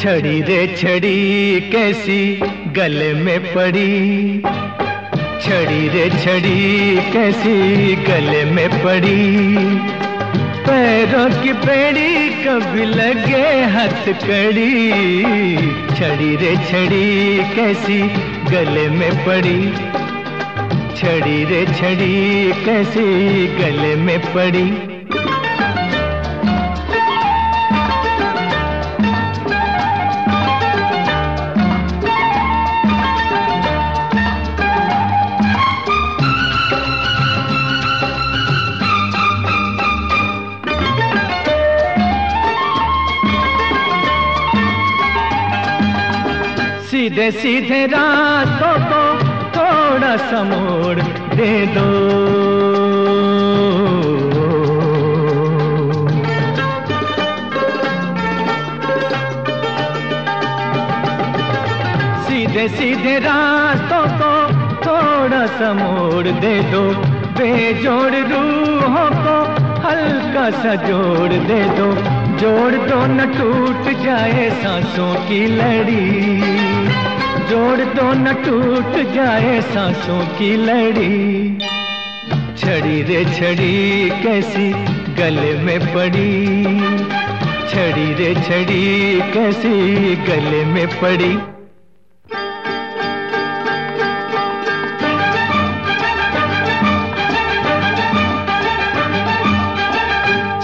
छड़ी रे छड़ी कैसी गले में पड़ी? छड़ी रे छड़ी कैसी गले में पड़ी? पैरों की पेड़ी कभी लगे हथकड़ी छड़ी रे छड़ी कैसी गले में पड़ी? छड़ी रे छड़ी कैसी गले में पड़ी? सीधे सीधे रातों को थोड़ा सा मोड़ दे दो। सीधे सीधे रातों को थोड़ा सा मोड़ दे दो। बेजोड़ रूहों को हल्का सा जोड़ दे दो। जोड़ दो न टूट जाए सांसों की लड़ी। जोड़ दो न टूट जाए सांसों की लड़ी। छड़ी रे छड़ी कैसी गले में पड़ी। छड़ी रे छड़ी कैसी गले में पड़ी।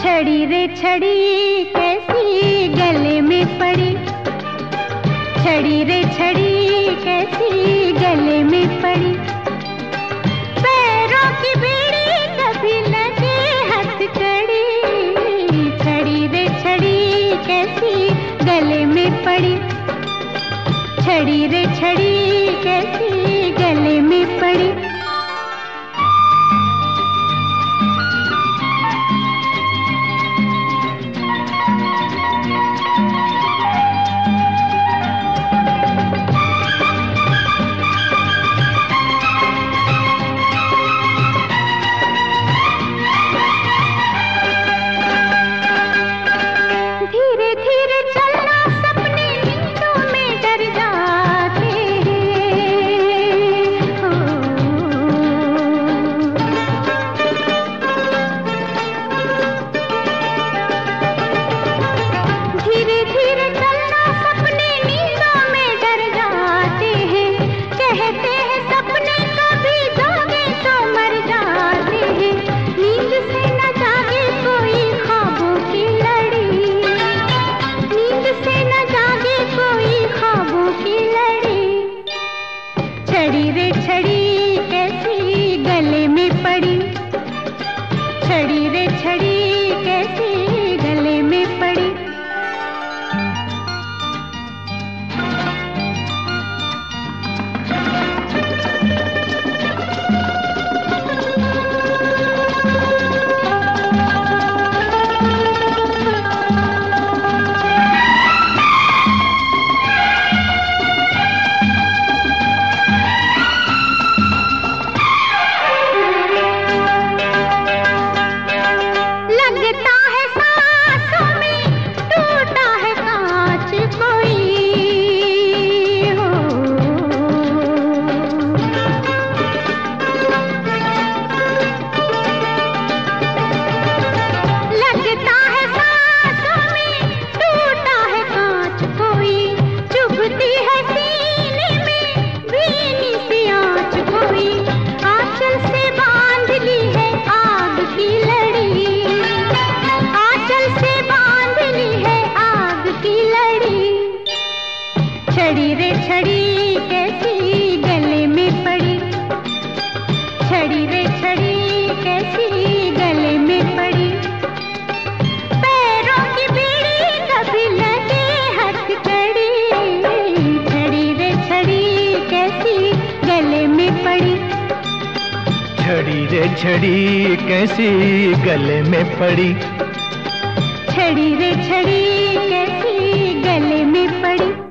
छड़ी रे छड़ी छड़ी रे छड़ी, कैसी गले में पड़ी। पैरों की बीड़ी कभी लगे हथकड़ी छड़ी रे छड़ी, कैसी गले में पड़ी। छड़ी रे छड़ी, कैसी गले में पड़ी। रे छड़ी कैसी गले में पड़ी? छड़ी रे छड़ी कैसी गले में पड़ी? छड़ी रे छड़ी कैसी गले में पड़ी? छड़ी रे छड़ी कैसी गले में पड़ी? पैरों की बीड़ी कभी लगे हथकड़ी छड़ी रे छड़ी कैसी गले में पड़ी? छड़ी रे छड़ी कैसी गले में पड़ी? छड़ी रे छड़ी कैसी गले में पड़ी?